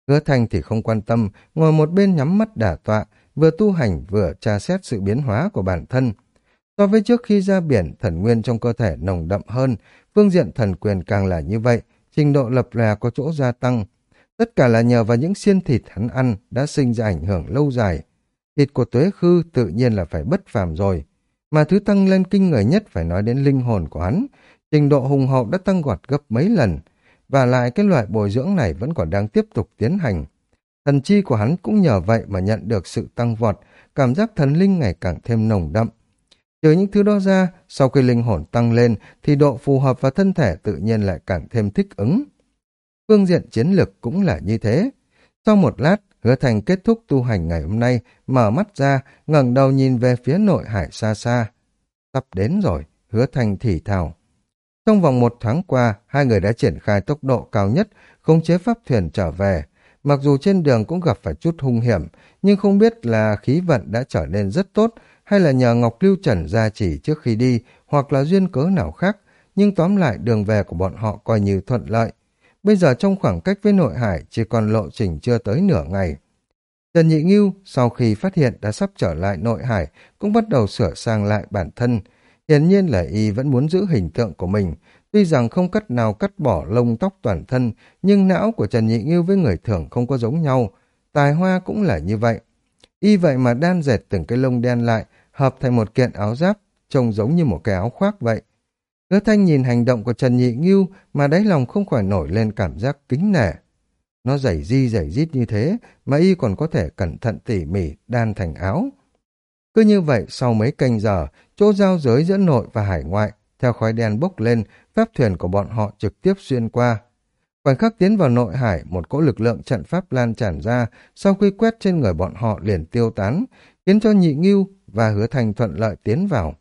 Hứa Thanh thì không quan tâm, ngồi một bên nhắm mắt đả tọa, vừa tu hành vừa tra xét sự biến hóa của bản thân. So với trước khi ra biển, thần nguyên trong cơ thể nồng đậm hơn, phương diện thần quyền càng là như vậy, trình độ lập lè có chỗ gia tăng. Tất cả là nhờ vào những xiên thịt hắn ăn đã sinh ra ảnh hưởng lâu dài. Thịt của tuế khư tự nhiên là phải bất phàm rồi. Mà thứ tăng lên kinh người nhất phải nói đến linh hồn của hắn. Trình độ hùng hậu đã tăng gọt gấp mấy lần. Và lại cái loại bồi dưỡng này vẫn còn đang tiếp tục tiến hành. Thần chi của hắn cũng nhờ vậy mà nhận được sự tăng vọt, cảm giác thần linh ngày càng thêm nồng đậm. Trừ những thứ đó ra, sau khi linh hồn tăng lên thì độ phù hợp và thân thể tự nhiên lại càng thêm thích ứng. Phương diện chiến lược cũng là như thế. Sau một lát, hứa thành kết thúc tu hành ngày hôm nay, mở mắt ra, ngẩng đầu nhìn về phía nội hải xa xa. Sắp đến rồi, hứa thành thì thào. Trong vòng một tháng qua, hai người đã triển khai tốc độ cao nhất, khống chế pháp thuyền trở về. Mặc dù trên đường cũng gặp phải chút hung hiểm, nhưng không biết là khí vận đã trở nên rất tốt, hay là nhờ Ngọc Lưu Trần ra chỉ trước khi đi, hoặc là duyên cớ nào khác, nhưng tóm lại đường về của bọn họ coi như thuận lợi. Bây giờ trong khoảng cách với nội hải chỉ còn lộ trình chưa tới nửa ngày. Trần Nhị Ngưu sau khi phát hiện đã sắp trở lại nội hải cũng bắt đầu sửa sang lại bản thân. Hiển nhiên là y vẫn muốn giữ hình tượng của mình. Tuy rằng không cách nào cắt bỏ lông tóc toàn thân, nhưng não của Trần Nhị Ngưu với người thường không có giống nhau. Tài hoa cũng là như vậy. Y vậy mà đan dệt từng cái lông đen lại, hợp thành một kiện áo giáp, trông giống như một cái áo khoác vậy. Hứa thanh nhìn hành động của Trần Nhị Ngưu mà đáy lòng không khỏi nổi lên cảm giác kính nể. Nó dày di dày dít như thế mà y còn có thể cẩn thận tỉ mỉ đan thành áo. Cứ như vậy sau mấy canh giờ, chỗ giao giới giữa nội và hải ngoại, theo khói đen bốc lên, pháp thuyền của bọn họ trực tiếp xuyên qua. Khoảnh khắc tiến vào nội hải, một cỗ lực lượng trận pháp lan tràn ra, sau khi quét trên người bọn họ liền tiêu tán, khiến cho nhị nghiêu và hứa thành thuận lợi tiến vào.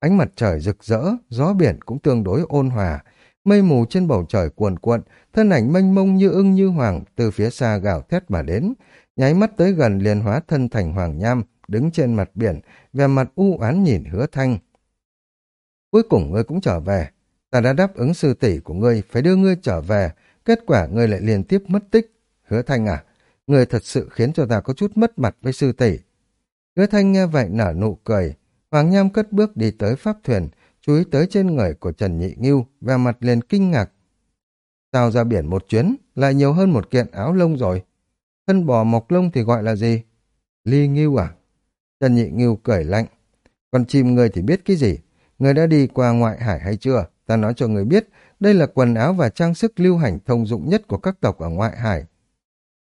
Ánh mặt trời rực rỡ, gió biển cũng tương đối ôn hòa, mây mù trên bầu trời cuồn cuộn, thân ảnh mênh mông như ưng như hoàng từ phía xa gào thét mà đến, nháy mắt tới gần liền hóa thân thành hoàng nham, đứng trên mặt biển, vẻ mặt u oán nhìn hứa thanh. Cuối cùng ngươi cũng trở về, ta đã đáp ứng sư tỷ của ngươi, phải đưa ngươi trở về, kết quả ngươi lại liên tiếp mất tích. Hứa thanh à, ngươi thật sự khiến cho ta có chút mất mặt với sư tỷ. Hứa thanh nghe vậy nở nụ cười, Hoàng Nham cất bước đi tới pháp thuyền, chú ý tới trên người của Trần Nhị Ngưu, và mặt liền kinh ngạc. Sao ra biển một chuyến, lại nhiều hơn một kiện áo lông rồi. Thân bò mọc lông thì gọi là gì? Ly Ngưu à? Trần Nhị Ngưu cười lạnh. Còn chim người thì biết cái gì? Người đã đi qua ngoại hải hay chưa? Ta nói cho người biết, đây là quần áo và trang sức lưu hành thông dụng nhất của các tộc ở ngoại hải.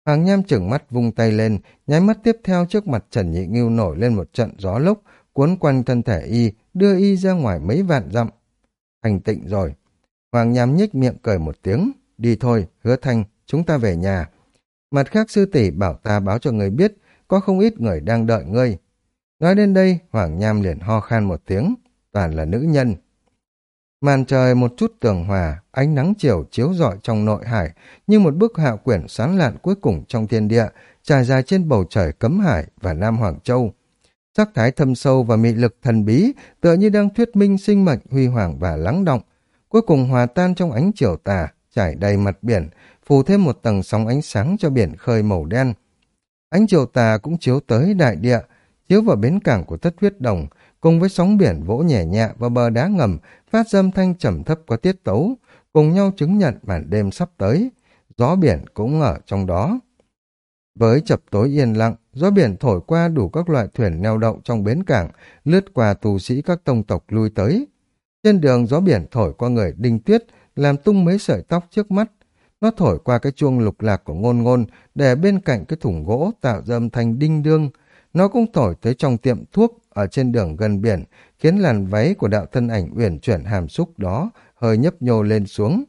Hoàng Nham chừng mắt vung tay lên, nháy mắt tiếp theo trước mặt Trần Nhị Ngưu nổi lên một trận gió lốc, cuốn quanh thân thể y, đưa y ra ngoài mấy vạn dặm. Thành tịnh rồi. Hoàng Nham nhếch miệng cười một tiếng. Đi thôi, hứa thanh, chúng ta về nhà. Mặt khác sư tỷ bảo ta báo cho người biết, có không ít người đang đợi ngươi. Nói đến đây, Hoàng Nham liền ho khan một tiếng, toàn là nữ nhân. Màn trời một chút tường hòa, ánh nắng chiều chiếu rọi trong nội hải, như một bức hạo quyển sáng lạn cuối cùng trong thiên địa, trải dài trên bầu trời cấm hải và Nam Hoàng Châu. Sắc thái thâm sâu và mị lực thần bí tựa như đang thuyết minh sinh mệnh huy hoàng và lắng động. Cuối cùng hòa tan trong ánh chiều tà, trải đầy mặt biển, phủ thêm một tầng sóng ánh sáng cho biển khơi màu đen. Ánh chiều tà cũng chiếu tới đại địa, chiếu vào bến cảng của thất huyết đồng, cùng với sóng biển vỗ nhẹ nhẹ vào bờ đá ngầm, phát dâm thanh trầm thấp có tiết tấu, cùng nhau chứng nhận màn đêm sắp tới. Gió biển cũng ở trong đó. Với chập tối yên lặng, gió biển thổi qua đủ các loại thuyền neo đậu trong bến cảng, lướt qua tù sĩ các tông tộc lui tới. Trên đường gió biển thổi qua người đinh tuyết, làm tung mấy sợi tóc trước mắt. Nó thổi qua cái chuông lục lạc của ngôn ngôn, để bên cạnh cái thùng gỗ tạo ra âm thanh đinh đương. Nó cũng thổi tới trong tiệm thuốc ở trên đường gần biển, khiến làn váy của đạo thân ảnh uyển chuyển hàm xúc đó hơi nhấp nhô lên xuống.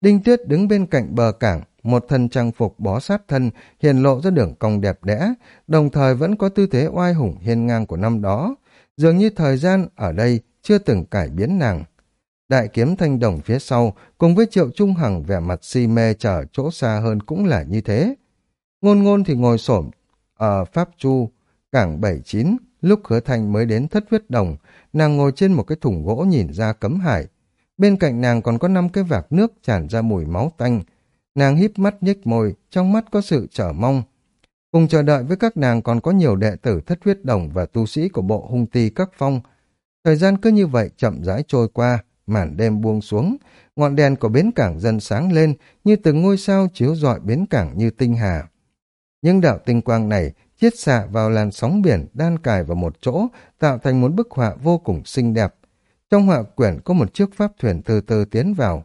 Đinh Tuyết đứng bên cạnh bờ cảng, một thân trang phục bó sát thân hiện lộ ra đường cong đẹp đẽ, đồng thời vẫn có tư thế oai hùng hiên ngang của năm đó. Dường như thời gian ở đây chưa từng cải biến nàng. Đại kiếm thanh đồng phía sau, cùng với triệu trung hằng vẻ mặt si mê chờ chỗ xa hơn cũng là như thế. Ngôn ngôn thì ngồi xổm ở Pháp Chu, cảng 79, lúc hứa thanh mới đến thất huyết đồng, nàng ngồi trên một cái thùng gỗ nhìn ra cấm hải. Bên cạnh nàng còn có năm cái vạc nước tràn ra mùi máu tanh. Nàng híp mắt nhếch môi, trong mắt có sự chờ mong. Cùng chờ đợi với các nàng còn có nhiều đệ tử thất huyết đồng và tu sĩ của bộ hung ti các phong. Thời gian cứ như vậy chậm rãi trôi qua, màn đêm buông xuống, ngọn đèn của bến cảng dần sáng lên như từng ngôi sao chiếu rọi bến cảng như tinh hà. Những đạo tinh quang này chiết xạ vào làn sóng biển đan cài vào một chỗ, tạo thành một bức họa vô cùng xinh đẹp. Trong họa quyển có một chiếc pháp thuyền từ từ tiến vào.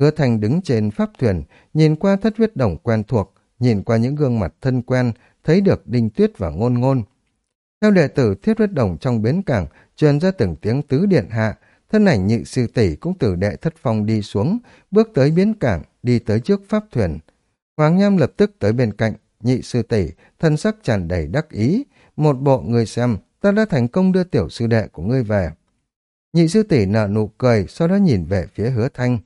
Hứa Thành đứng trên pháp thuyền, nhìn qua thất huyết đồng quen thuộc, nhìn qua những gương mặt thân quen, thấy được Đinh Tuyết và Ngôn Ngôn. Theo đệ tử thiết huyết đồng trong bến cảng, truyền ra từng tiếng tứ điện hạ, thân ảnh nhị sư tỷ cũng từ đệ thất phong đi xuống, bước tới bến cảng, đi tới trước pháp thuyền. Hoàng Nham lập tức tới bên cạnh, nhị sư tỷ, thân sắc tràn đầy đắc ý, một bộ người xem, ta đã thành công đưa tiểu sư đệ của ngươi về. Nhị sư tỷ nở nụ cười, sau đó nhìn về phía hứa thanh.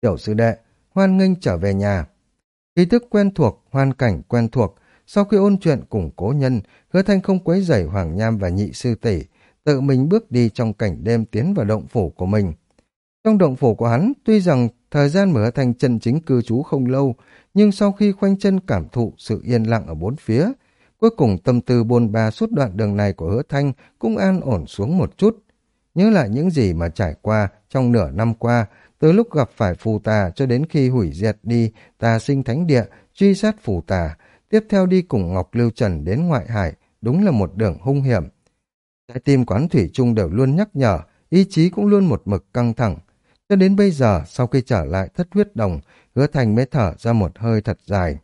Tiểu sư đệ, hoan nghênh trở về nhà. Ý thức quen thuộc, hoàn cảnh quen thuộc, sau khi ôn chuyện cùng cố nhân, hứa thanh không quấy rầy Hoàng Nham và nhị sư tỷ, tự mình bước đi trong cảnh đêm tiến vào động phủ của mình. Trong động phủ của hắn, tuy rằng thời gian mở thành chân chính cư trú không lâu, nhưng sau khi khoanh chân cảm thụ sự yên lặng ở bốn phía, cuối cùng tâm tư bôn ba suốt đoạn đường này của hứa thanh cũng an ổn xuống một chút. Nhớ lại những gì mà trải qua trong nửa năm qua, từ lúc gặp phải phù tà cho đến khi hủy diệt đi tà sinh thánh địa, truy sát phù tà, tiếp theo đi cùng Ngọc Lưu Trần đến ngoại hải, đúng là một đường hung hiểm. Trái tim quán thủy trung đều luôn nhắc nhở, ý chí cũng luôn một mực căng thẳng. Cho đến bây giờ, sau khi trở lại thất huyết đồng, hứa thành mới thở ra một hơi thật dài.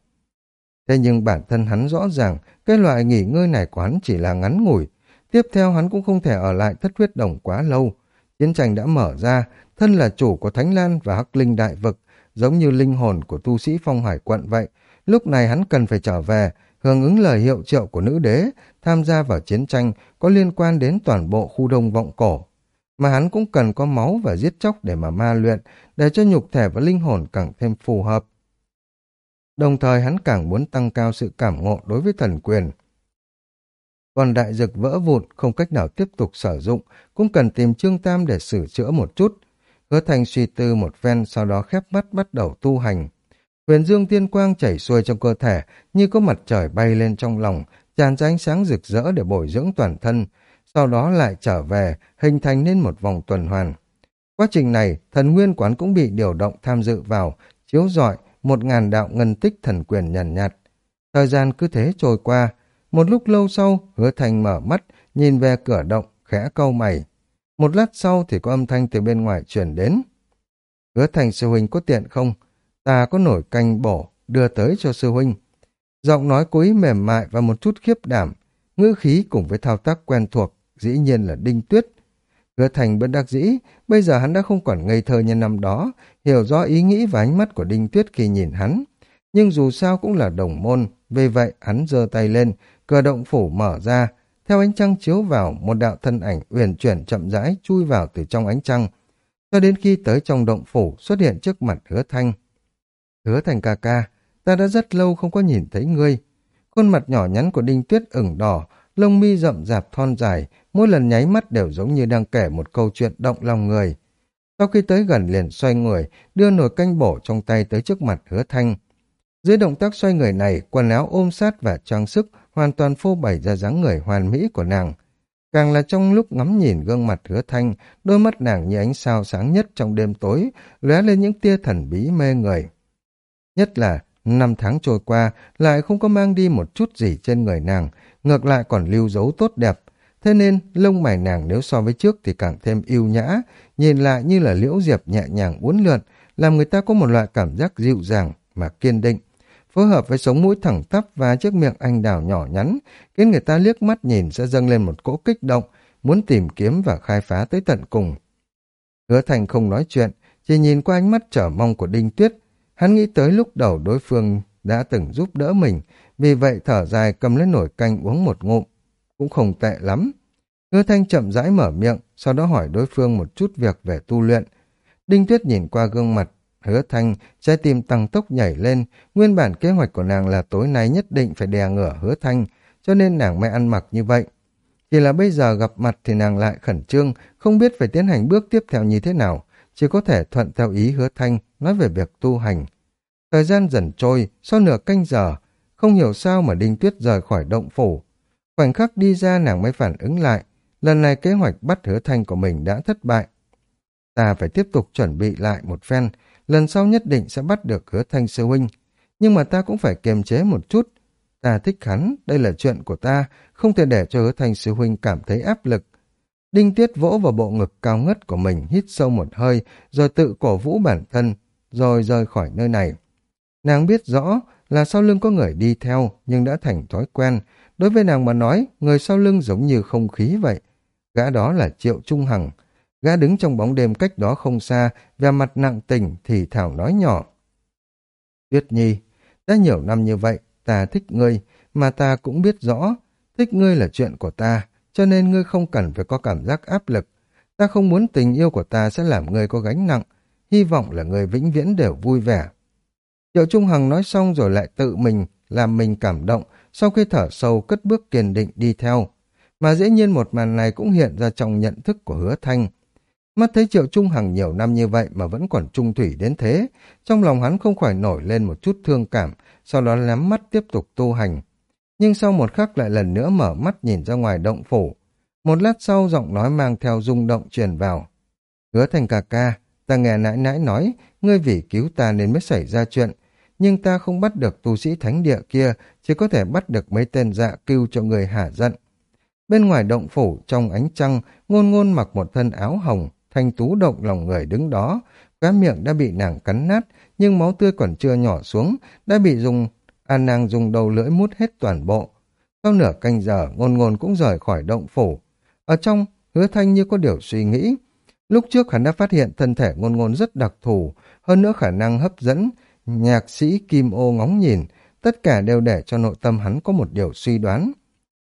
Thế nhưng bản thân hắn rõ ràng, cái loại nghỉ ngơi này của hắn chỉ là ngắn ngủi. Tiếp theo hắn cũng không thể ở lại thất huyết đồng quá lâu. Chiến tranh đã mở ra, thân là chủ của Thánh Lan và Hắc Linh Đại Vực, giống như linh hồn của tu sĩ phong hải quận vậy. Lúc này hắn cần phải trở về, hưởng ứng lời hiệu triệu của nữ đế, tham gia vào chiến tranh có liên quan đến toàn bộ khu đông vọng cổ. Mà hắn cũng cần có máu và giết chóc để mà ma luyện, để cho nhục thể và linh hồn càng thêm phù hợp. Đồng thời hắn càng muốn tăng cao sự cảm ngộ đối với thần quyền. Còn đại dực vỡ vụn không cách nào tiếp tục sử dụng, cũng cần tìm Trương Tam để sửa chữa một chút. Hứa thành suy tư một phen sau đó khép mắt bắt đầu tu hành. Huyền dương tiên quang chảy xuôi trong cơ thể như có mặt trời bay lên trong lòng, tràn ra ánh sáng rực rỡ để bồi dưỡng toàn thân, sau đó lại trở về, hình thành nên một vòng tuần hoàn. Quá trình này, thần nguyên quán cũng bị điều động tham dự vào, chiếu rọi một ngàn đạo ngân tích thần quyền nhàn nhạt. Thời gian cứ thế trôi qua, một lúc lâu sau, hứa thành mở mắt, nhìn về cửa động, khẽ câu mày. Một lát sau thì có âm thanh từ bên ngoài chuyển đến. Hứa thành sư huynh có tiện không? Ta có nổi canh bổ, đưa tới cho sư huynh. Giọng nói cố ý mềm mại và một chút khiếp đảm, ngữ khí cùng với thao tác quen thuộc, dĩ nhiên là đinh tuyết. Hứa thành bất đắc dĩ, bây giờ hắn đã không còn ngây thơ như năm đó, hiểu rõ ý nghĩ và ánh mắt của đinh tuyết khi nhìn hắn. Nhưng dù sao cũng là đồng môn, vì vậy hắn giơ tay lên, cờ động phủ mở ra, theo ánh trăng chiếu vào, một đạo thân ảnh uyển chuyển chậm rãi chui vào từ trong ánh trăng, cho đến khi tới trong động phủ xuất hiện trước mặt hứa thanh. Hứa thành ca ca, ta đã rất lâu không có nhìn thấy ngươi. Khuôn mặt nhỏ nhắn của Đinh Tuyết ửng đỏ, lông mi rậm rạp thon dài, mỗi lần nháy mắt đều giống như đang kể một câu chuyện động lòng người. Sau khi tới gần liền xoay người, đưa nồi canh bổ trong tay tới trước mặt hứa thanh. Dưới động tác xoay người này, quần áo ôm sát và trang sức hoàn toàn phô bày ra dáng người hoàn mỹ của nàng. Càng là trong lúc ngắm nhìn gương mặt hứa thanh, đôi mắt nàng như ánh sao sáng nhất trong đêm tối, lóe lên những tia thần bí mê người. Nhất là, năm tháng trôi qua, lại không có mang đi một chút gì trên người nàng, ngược lại còn lưu dấu tốt đẹp. Thế nên, lông mày nàng nếu so với trước thì càng thêm yêu nhã, nhìn lại như là liễu diệp nhẹ nhàng uốn lượn, làm người ta có một loại cảm giác dịu dàng mà kiên định. Phối hợp với sống mũi thẳng tắp và chiếc miệng anh đào nhỏ nhắn, khiến người ta liếc mắt nhìn sẽ dâng lên một cỗ kích động, muốn tìm kiếm và khai phá tới tận cùng. Hứa Thành không nói chuyện, chỉ nhìn qua ánh mắt trở mong của Đinh Tuyết, Hắn nghĩ tới lúc đầu đối phương đã từng giúp đỡ mình, vì vậy thở dài cầm lấy nổi canh uống một ngụm. Cũng không tệ lắm. Hứa thanh chậm rãi mở miệng, sau đó hỏi đối phương một chút việc về tu luyện. Đinh Tuyết nhìn qua gương mặt, hứa thanh, trái tim tăng tốc nhảy lên. Nguyên bản kế hoạch của nàng là tối nay nhất định phải đè ngửa hứa thanh, cho nên nàng mới ăn mặc như vậy. Chỉ là bây giờ gặp mặt thì nàng lại khẩn trương, không biết phải tiến hành bước tiếp theo như thế nào, chỉ có thể thuận theo ý hứa thanh, nói về việc tu hành. Thời gian dần trôi, sau nửa canh giờ, không hiểu sao mà Đinh Tuyết rời khỏi động phủ. Khoảnh khắc đi ra nàng mới phản ứng lại, lần này kế hoạch bắt hứa thanh của mình đã thất bại. Ta phải tiếp tục chuẩn bị lại một phen, lần sau nhất định sẽ bắt được hứa thanh sư huynh. Nhưng mà ta cũng phải kiềm chế một chút. Ta thích hắn, đây là chuyện của ta, không thể để cho hứa thanh sư huynh cảm thấy áp lực. Đinh Tuyết vỗ vào bộ ngực cao ngất của mình, hít sâu một hơi, rồi tự cổ vũ bản thân, rồi rời khỏi nơi này. Nàng biết rõ là sau lưng có người đi theo, nhưng đã thành thói quen. Đối với nàng mà nói, người sau lưng giống như không khí vậy. Gã đó là Triệu Trung Hằng. Gã đứng trong bóng đêm cách đó không xa, và mặt nặng tình thì thảo nói nhỏ. Tuyết Nhi, đã nhiều năm như vậy, ta thích ngươi, mà ta cũng biết rõ, thích ngươi là chuyện của ta, cho nên ngươi không cần phải có cảm giác áp lực. Ta không muốn tình yêu của ta sẽ làm ngươi có gánh nặng, hy vọng là ngươi vĩnh viễn đều vui vẻ. Triệu Trung Hằng nói xong rồi lại tự mình, làm mình cảm động, sau khi thở sâu cất bước kiên định đi theo. Mà dễ nhiên một màn này cũng hiện ra trong nhận thức của hứa thanh. Mắt thấy Triệu Trung Hằng nhiều năm như vậy mà vẫn còn trung thủy đến thế, trong lòng hắn không khỏi nổi lên một chút thương cảm, sau đó lắm mắt tiếp tục tu hành. Nhưng sau một khắc lại lần nữa mở mắt nhìn ra ngoài động phủ. Một lát sau giọng nói mang theo rung động truyền vào. Hứa thành ca ca, ta nghe nãi nãi nói, ngươi vì cứu ta nên mới xảy ra chuyện, nhưng ta không bắt được tu sĩ thánh địa kia, chỉ có thể bắt được mấy tên dạ cưu cho người hả giận. Bên ngoài động phủ, trong ánh trăng, ngôn ngôn mặc một thân áo hồng, thanh tú động lòng người đứng đó, cá miệng đã bị nàng cắn nát, nhưng máu tươi còn chưa nhỏ xuống, đã bị dùng, an nàng dùng đầu lưỡi mút hết toàn bộ. Sau nửa canh giờ, ngôn ngôn cũng rời khỏi động phủ. Ở trong, hứa thanh như có điều suy nghĩ. Lúc trước hắn đã phát hiện thân thể ngôn ngôn rất đặc thù, hơn nữa khả năng hấp dẫn, nhạc sĩ Kim Ô ngóng nhìn, tất cả đều để cho nội tâm hắn có một điều suy đoán.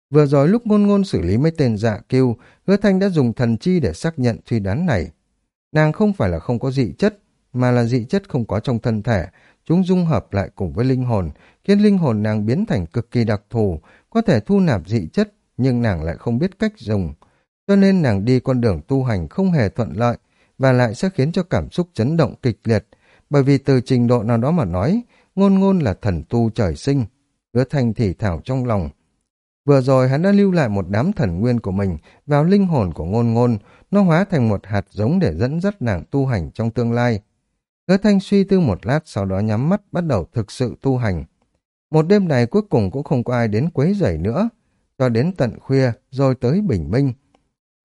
Vừa rồi lúc ngôn ngôn xử lý mấy tên dạ kiêu, hứa thanh đã dùng thần chi để xác nhận suy đoán này. Nàng không phải là không có dị chất, mà là dị chất không có trong thân thể, chúng dung hợp lại cùng với linh hồn, khiến linh hồn nàng biến thành cực kỳ đặc thù, có thể thu nạp dị chất, nhưng nàng lại không biết cách dùng. Cho nên nàng đi con đường tu hành không hề thuận lợi, và lại sẽ khiến cho cảm xúc chấn động kịch liệt, bởi vì từ trình độ nào đó mà nói, ngôn ngôn là thần tu trời sinh. Hứa thanh thì thảo trong lòng. Vừa rồi hắn đã lưu lại một đám thần nguyên của mình vào linh hồn của ngôn ngôn, nó hóa thành một hạt giống để dẫn dắt nàng tu hành trong tương lai. Hứa thanh suy tư một lát sau đó nhắm mắt bắt đầu thực sự tu hành. Một đêm này cuối cùng cũng không có ai đến quấy rầy nữa, cho đến tận khuya rồi tới bình minh.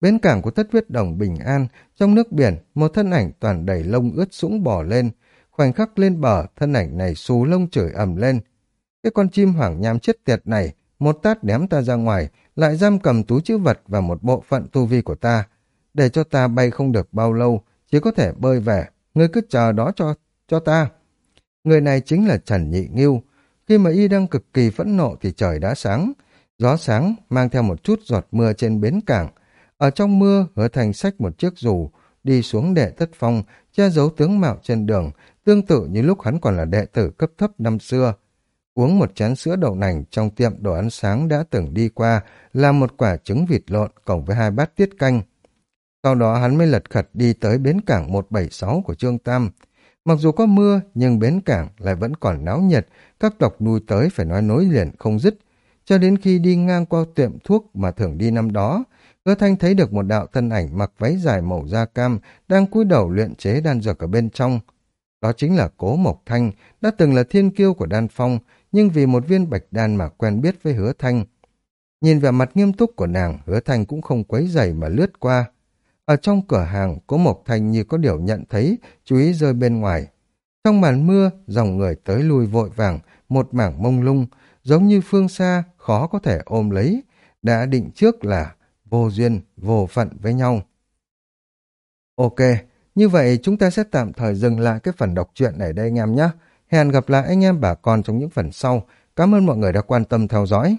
Bến cảng của thất huyết đồng bình an, trong nước biển, một thân ảnh toàn đầy lông ướt sũng bò lên, Khoảnh khắc lên bờ, thân ảnh này xù lông chửi ầm lên. Cái con chim hoảng nham chết tiệt này, một tát ném ta ra ngoài, lại giam cầm túi chữ vật và một bộ phận tu vi của ta. Để cho ta bay không được bao lâu, chỉ có thể bơi về. Ngươi cứ chờ đó cho cho ta. Người này chính là Trần Nhị Nghiêu. Khi mà y đang cực kỳ phẫn nộ thì trời đã sáng. Gió sáng mang theo một chút giọt mưa trên bến cảng. Ở trong mưa, hứa thành sách một chiếc dù, đi xuống đệ tất phong, che giấu tướng mạo trên đường, tương tự như lúc hắn còn là đệ tử cấp thấp năm xưa. Uống một chén sữa đậu nành trong tiệm đồ ăn sáng đã từng đi qua, là một quả trứng vịt lộn cộng với hai bát tiết canh. Sau đó hắn mới lật khật đi tới bến cảng 176 của Trương Tam. Mặc dù có mưa, nhưng bến cảng lại vẫn còn náo nhiệt, các tộc nuôi tới phải nói nối liền không dứt. Cho đến khi đi ngang qua tiệm thuốc mà thường đi năm đó, Hứa Thanh thấy được một đạo thân ảnh mặc váy dài màu da cam đang cúi đầu luyện chế đan dược ở bên trong. Đó chính là Cố Mộc Thanh, đã từng là thiên kiêu của đan phong, nhưng vì một viên bạch đan mà quen biết với Hứa Thanh. Nhìn vẻ mặt nghiêm túc của nàng, Hứa Thanh cũng không quấy dày mà lướt qua. Ở trong cửa hàng, Cố Mộc Thanh như có điều nhận thấy, chú ý rơi bên ngoài. Trong màn mưa, dòng người tới lui vội vàng, một mảng mông lung, giống như phương xa, khó có thể ôm lấy. Đã định trước là vô duyên, vô phận với nhau. Ok, như vậy, chúng ta sẽ tạm thời dừng lại cái phần đọc truyện này đây anh em nhé. Hẹn gặp lại anh em bà con trong những phần sau. Cảm ơn mọi người đã quan tâm theo dõi.